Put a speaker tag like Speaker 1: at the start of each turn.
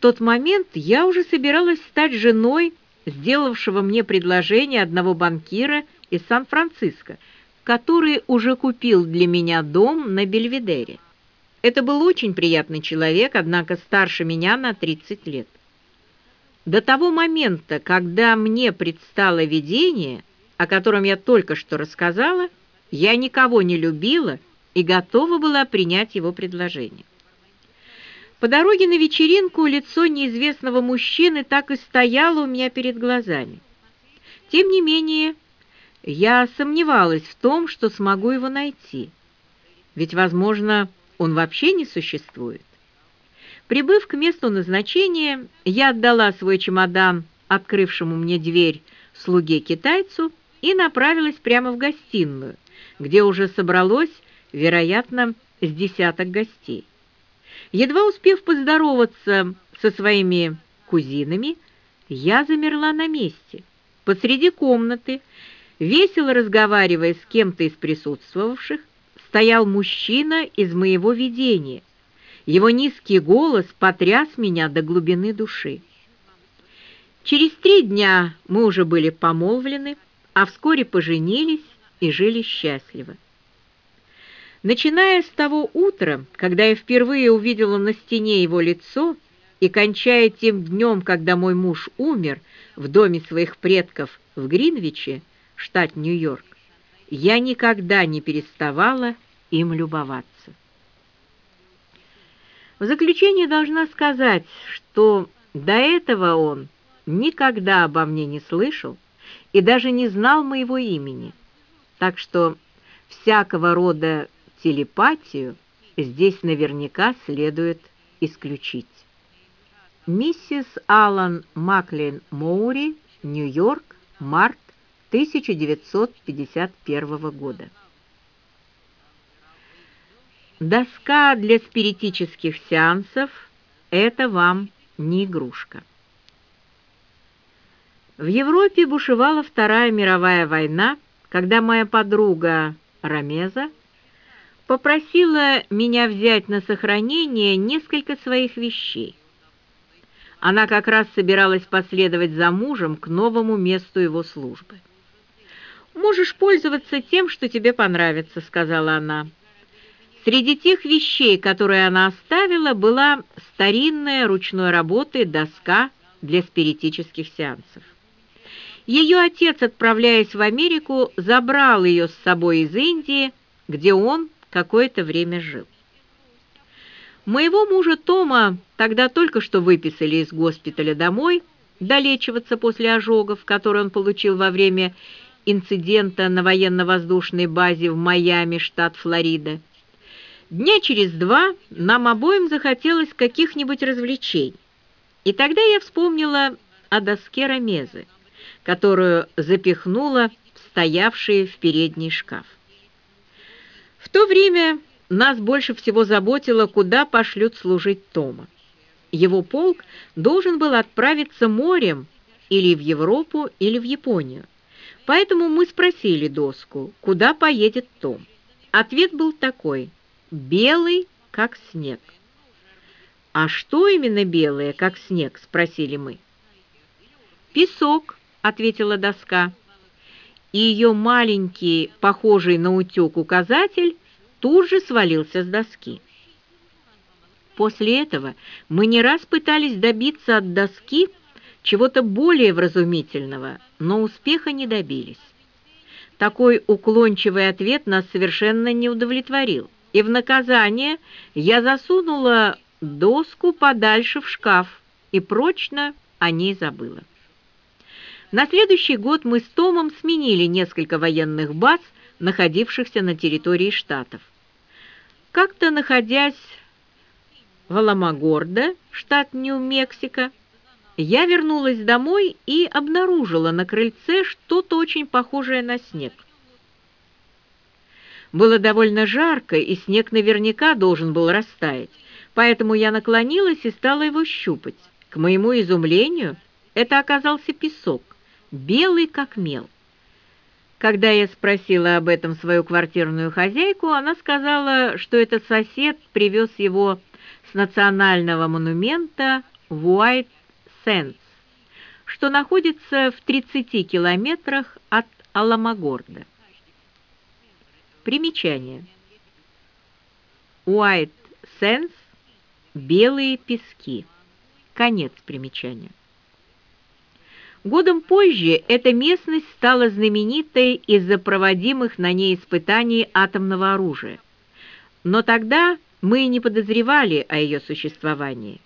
Speaker 1: тот момент я уже собиралась стать женой сделавшего мне предложение одного банкира из Сан-Франциско, который уже купил для меня дом на Бельведере. Это был очень приятный человек, однако старше меня на 30 лет. До того момента, когда мне предстало видение, о котором я только что рассказала, я никого не любила и готова была принять его предложение. По дороге на вечеринку лицо неизвестного мужчины так и стояло у меня перед глазами. Тем не менее, я сомневалась в том, что смогу его найти. Ведь, возможно, он вообще не существует. Прибыв к месту назначения, я отдала свой чемодан открывшему мне дверь слуге-китайцу и направилась прямо в гостиную, где уже собралось, вероятно, с десяток гостей. Едва успев поздороваться со своими кузинами, я замерла на месте. Посреди комнаты, весело разговаривая с кем-то из присутствовавших, стоял мужчина из моего видения. Его низкий голос потряс меня до глубины души. Через три дня мы уже были помолвлены, а вскоре поженились и жили счастливо. Начиная с того утра, когда я впервые увидела на стене его лицо, и кончая тем днем, когда мой муж умер в доме своих предков в Гринвиче, штат Нью-Йорк, я никогда не переставала им любоваться. В заключение должна сказать, что до этого он никогда обо мне не слышал и даже не знал моего имени, так что всякого рода телепатию здесь наверняка следует исключить. Миссис Алан Маклин Моури, Нью-Йорк, март 1951 года. Доска для спиритических сеансов – это вам не игрушка. В Европе бушевала Вторая мировая война, когда моя подруга Рамеза попросила меня взять на сохранение несколько своих вещей. Она как раз собиралась последовать за мужем к новому месту его службы. «Можешь пользоваться тем, что тебе понравится», — сказала она. Среди тех вещей, которые она оставила, была старинная ручной работы доска для спиритических сеансов. Ее отец, отправляясь в Америку, забрал ее с собой из Индии, где он какое-то время жил. Моего мужа Тома тогда только что выписали из госпиталя домой, долечиваться после ожогов, которые он получил во время инцидента на военно-воздушной базе в Майами, штат Флорида. Дня через два нам обоим захотелось каких-нибудь развлечений. И тогда я вспомнила о доске Ромезы, которую запихнула в стоявший в передний шкаф. В то время нас больше всего заботило, куда пошлют служить Тома. Его полк должен был отправиться морем или в Европу, или в Японию. Поэтому мы спросили доску, куда поедет Том. Ответ был такой – белый, как снег. «А что именно белое, как снег?» – спросили мы. «Песок», – ответила доска и ее маленький, похожий на утек указатель, тут же свалился с доски. После этого мы не раз пытались добиться от доски чего-то более вразумительного, но успеха не добились. Такой уклончивый ответ нас совершенно не удовлетворил, и в наказание я засунула доску подальше в шкаф и прочно о ней забыла. На следующий год мы с Томом сменили несколько военных баз, находившихся на территории штатов. Как-то находясь в Аламагордо, штат Нью-Мексико, я вернулась домой и обнаружила на крыльце что-то очень похожее на снег. Было довольно жарко, и снег наверняка должен был растаять, поэтому я наклонилась и стала его щупать. К моему изумлению, это оказался песок белый как мел. Когда я спросила об этом свою квартирную хозяйку, она сказала, что этот сосед привез его с национального монумента в Уайт-Сенс, что находится в 30 километрах от Аламагорда. Примечание. Уайт-Сенс – белые пески. Конец примечания. Годом позже эта местность стала знаменитой из-за проводимых на ней испытаний атомного оружия. Но тогда мы не подозревали о ее существовании.